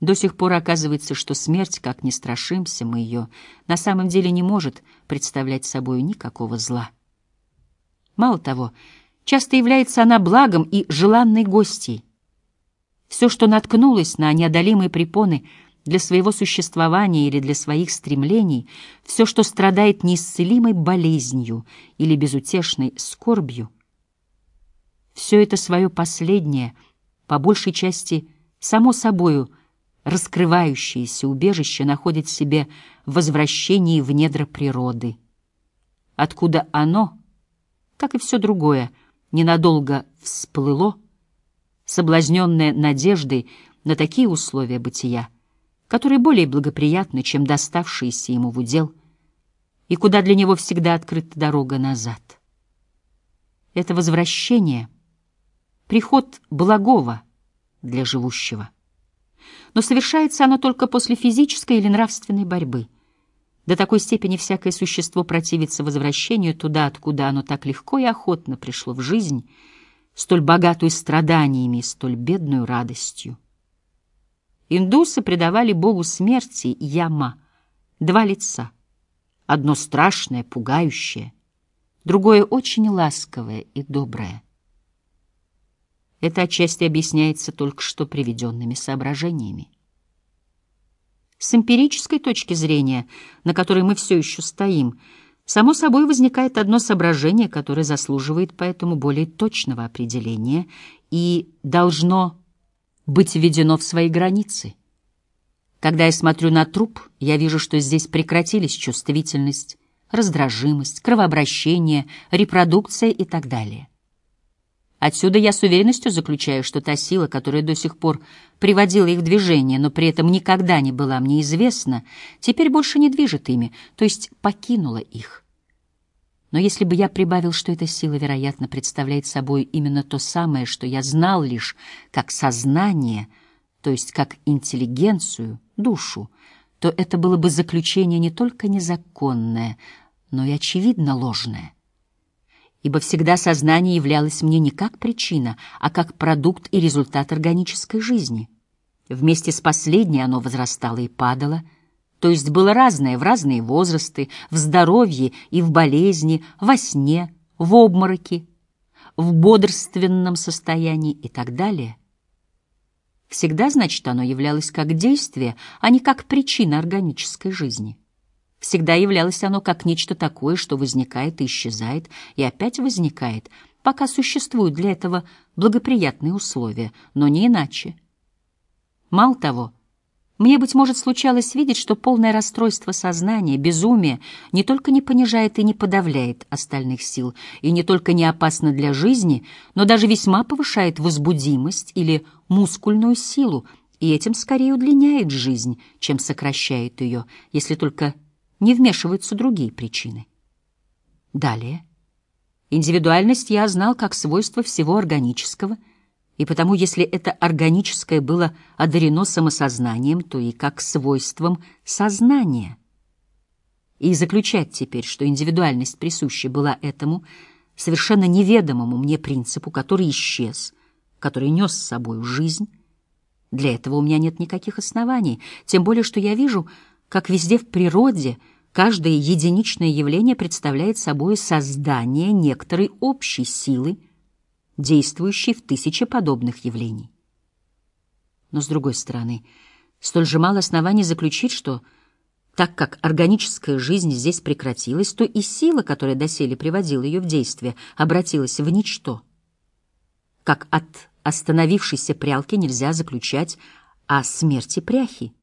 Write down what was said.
До сих пор оказывается, что смерть, как ни страшимся мы ее, на самом деле не может представлять собой никакого зла. Мало того, часто является она благом и желанной гостьей. Все, что наткнулось на неодолимые препоны для своего существования или для своих стремлений, все, что страдает неисцелимой болезнью или безутешной скорбью, все это свое последнее, по большей части, само собою, раскрывающееся убежище находит в себе возвращение в недра природы, откуда оно, как и все другое, ненадолго всплыло, соблазненное надеждой на такие условия бытия, которые более благоприятны, чем доставшиеся ему в удел, и куда для него всегда открыта дорога назад. Это возвращение — приход благого для живущего — но совершается оно только после физической или нравственной борьбы. До такой степени всякое существо противится возвращению туда, откуда оно так легко и охотно пришло в жизнь, столь богатую страданиями и столь бедную радостью. Индусы предавали богу смерти Яма два лица. Одно страшное, пугающее, другое очень ласковое и доброе. Это отчасти объясняется только что приведенными соображениями. С эмпирической точки зрения, на которой мы все еще стоим, само собой возникает одно соображение, которое заслуживает поэтому более точного определения и должно быть введено в свои границы. Когда я смотрю на труп, я вижу, что здесь прекратились чувствительность, раздражимость, кровообращение, репродукция и так далее. Отсюда я с уверенностью заключаю, что та сила, которая до сих пор приводила их в движение, но при этом никогда не была мне известна, теперь больше не движет ими, то есть покинула их. Но если бы я прибавил, что эта сила, вероятно, представляет собой именно то самое, что я знал лишь как сознание, то есть как интеллигенцию, душу, то это было бы заключение не только незаконное, но и очевидно ложное ибо всегда сознание являлось мне не как причина, а как продукт и результат органической жизни. Вместе с последней оно возрастало и падало, то есть было разное в разные возрасты, в здоровье и в болезни, во сне, в обмороке, в бодрственном состоянии и так далее. Всегда, значит, оно являлось как действие, а не как причина органической жизни. Всегда являлось оно как нечто такое, что возникает и исчезает, и опять возникает, пока существуют для этого благоприятные условия, но не иначе. Мало того, мне, быть может, случалось видеть, что полное расстройство сознания, безумие не только не понижает и не подавляет остальных сил, и не только не опасно для жизни, но даже весьма повышает возбудимость или мускульную силу, и этим скорее удлиняет жизнь, чем сокращает ее, если только не вмешиваются другие причины. Далее. Индивидуальность я знал как свойство всего органического, и потому, если это органическое было одарено самосознанием, то и как свойством сознания. И заключать теперь, что индивидуальность присуща была этому совершенно неведомому мне принципу, который исчез, который нес с собой жизнь, для этого у меня нет никаких оснований, тем более, что я вижу — как везде в природе, каждое единичное явление представляет собой создание некоторой общей силы, действующей в тысяче подобных явлений. Но, с другой стороны, столь же мало оснований заключить, что так как органическая жизнь здесь прекратилась, то и сила, которая доселе приводила ее в действие, обратилась в ничто. Как от остановившейся прялки нельзя заключать о смерти пряхи.